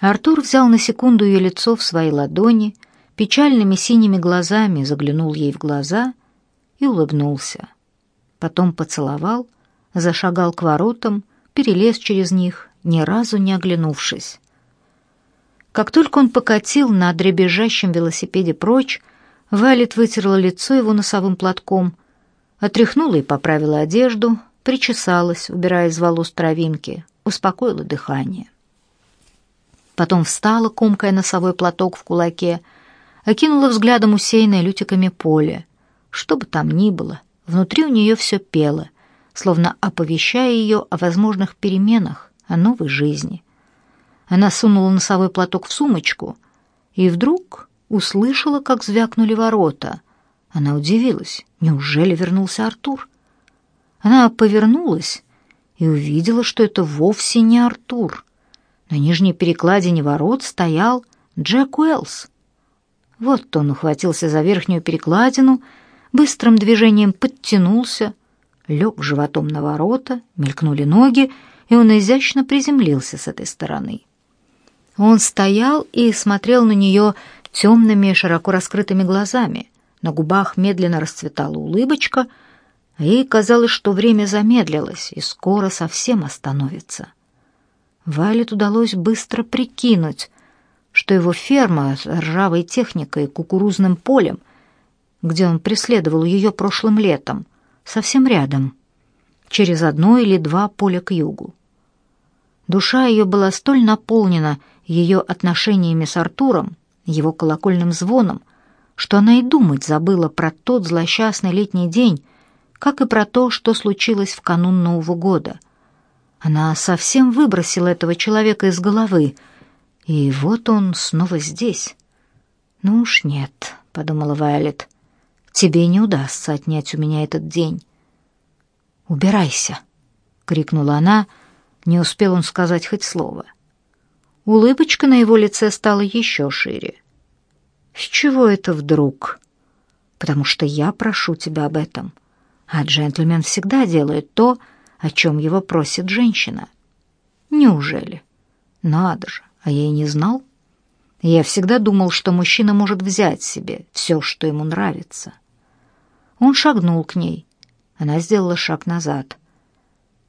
Артур взял на секунду ее лицо в свои ладони, печальными синими глазами заглянул ей в глаза и улыбнулся. Потом поцеловал, зашагал к воротам, перелез через них, ни разу не оглянувшись. Как только он покатил на дребезжащем велосипеде прочь, Валет вытерла лицо его носовым платком, отряхнула и поправила одежду, причесалась, убирая из волос травинки, успокоила дыхание. Потом встала, комкая носовой платок в кулаке, окинула взглядом усеянное лютиками поле. Что бы там ни было, внутри у нее все пело, словно оповещая ее о возможных переменах, о новой жизни. Она сунула носовой платок в сумочку и вдруг услышала, как звякнули ворота. Она удивилась. Неужели вернулся Артур? Она повернулась и увидела, что это вовсе не Артур. На нижней перекладине ворот стоял Джек Уэллс. Вот он ухватился за верхнюю перекладину, быстрым движением подтянулся, лег животом на ворота, мелькнули ноги, и он изящно приземлился с этой стороны. Он стоял и смотрел на нее темными, широко раскрытыми глазами. На губах медленно расцветала улыбочка, ей казалось, что время замедлилось и скоро совсем остановится. Вайлет удалось быстро прикинуть, что его ферма с ржавой техникой и кукурузным полем, где он преследовал ее прошлым летом, совсем рядом, через одно или два поля к югу. Душа ее была столь наполнена ее отношениями с Артуром, его колокольным звоном, что она и думать забыла про тот злосчастный летний день, как и про то, что случилось в канун Нового года. Она совсем выбросила этого человека из головы, и вот он снова здесь. «Ну уж нет», — подумала Вайолет, — «тебе не удастся отнять у меня этот день». «Убирайся», — крикнула она, не успел он сказать хоть слово. — Улыбочка на его лице стала еще шире. «С чего это вдруг?» «Потому что я прошу тебя об этом. А джентльмен всегда делает то, о чем его просит женщина». «Неужели?» «Надо же, а я и не знал. Я всегда думал, что мужчина может взять себе все, что ему нравится». Он шагнул к ней. Она сделала шаг назад.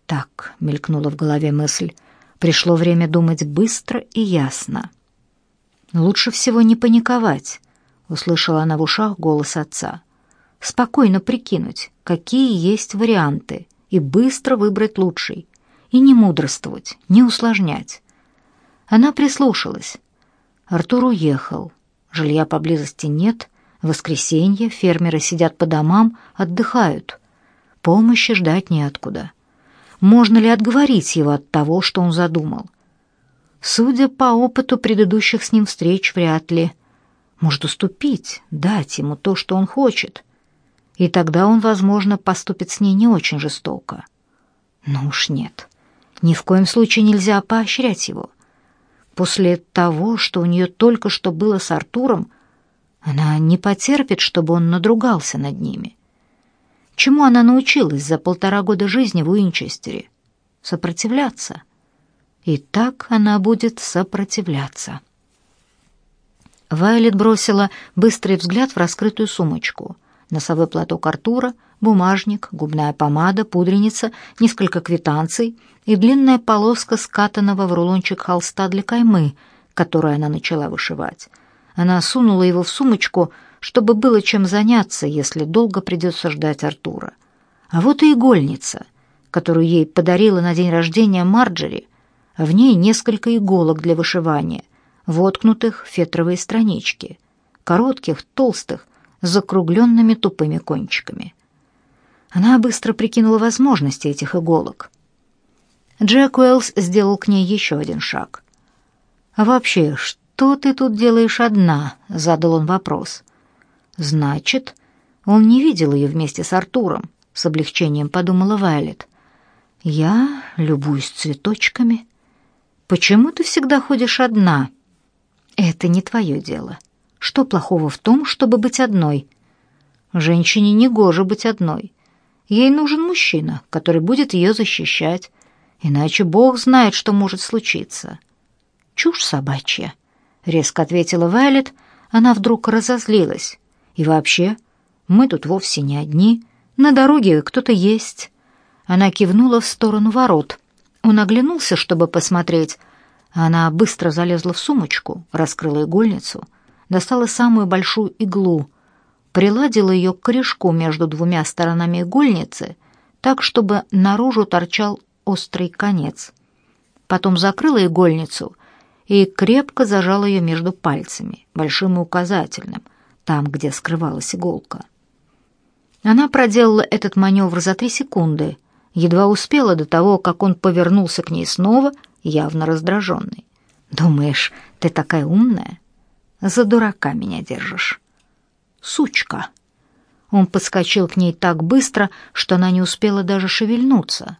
«Так», — мелькнула в голове мысль, — Пришло время думать быстро и ясно. «Лучше всего не паниковать», — услышала она в ушах голос отца. «Спокойно прикинуть, какие есть варианты, и быстро выбрать лучший. И не мудрствовать, не усложнять». Она прислушалась. Артур уехал. Жилья поблизости нет. В воскресенье фермеры сидят по домам, отдыхают. Помощи ждать неоткуда можно ли отговорить его от того, что он задумал. Судя по опыту предыдущих с ним встреч, вряд ли. Может уступить, дать ему то, что он хочет. И тогда он, возможно, поступит с ней не очень жестоко. Но уж нет. Ни в коем случае нельзя поощрять его. После того, что у нее только что было с Артуром, она не потерпит, чтобы он надругался над ними. Чему она научилась за полтора года жизни в Уинчестере? Сопротивляться. И так она будет сопротивляться. Вайлет бросила быстрый взгляд в раскрытую сумочку. Носовой платок Артура, бумажник, губная помада, пудреница, несколько квитанций и длинная полоска скатанного в рулончик холста для каймы, которую она начала вышивать. Она сунула его в сумочку, чтобы было чем заняться, если долго придется ждать Артура. А вот и игольница, которую ей подарила на день рождения Марджери. В ней несколько иголок для вышивания, воткнутых в фетровые странички, коротких, толстых, с закругленными тупыми кончиками. Она быстро прикинула возможности этих иголок. Джек Уэллс сделал к ней еще один шаг. «А вообще, что ты тут делаешь одна?» — задал он вопрос. Значит, он не видел ее вместе с Артуром, с облегчением подумала Вайлет. Я любуюсь цветочками. Почему ты всегда ходишь одна? Это не твое дело. Что плохого в том, чтобы быть одной? Женщине не гоже быть одной. Ей нужен мужчина, который будет ее защищать, иначе Бог знает, что может случиться. «Чушь собачья», — резко ответила Вайлет. Она вдруг разозлилась. «И вообще, мы тут вовсе не одни. На дороге кто-то есть». Она кивнула в сторону ворот. Он оглянулся, чтобы посмотреть. Она быстро залезла в сумочку, раскрыла игольницу, достала самую большую иглу, приладила ее к корешку между двумя сторонами игольницы, так, чтобы наружу торчал острый конец. Потом закрыла игольницу и крепко зажала ее между пальцами, большим и указательным, там, где скрывалась иголка. Она проделала этот маневр за три секунды, едва успела до того, как он повернулся к ней снова, явно раздраженный. «Думаешь, ты такая умная? За дурака меня держишь». «Сучка!» Он подскочил к ней так быстро, что она не успела даже шевельнуться.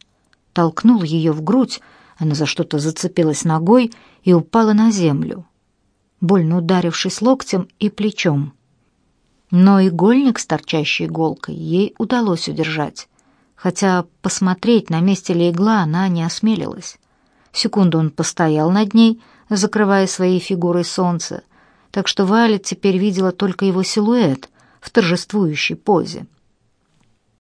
Толкнул ее в грудь, она за что-то зацепилась ногой и упала на землю, больно ударившись локтем и плечом. Но игольник с торчащей иголкой ей удалось удержать, хотя посмотреть, на месте ли игла, она не осмелилась. Секунду он постоял над ней, закрывая своей фигурой солнце, так что Валет теперь видела только его силуэт в торжествующей позе.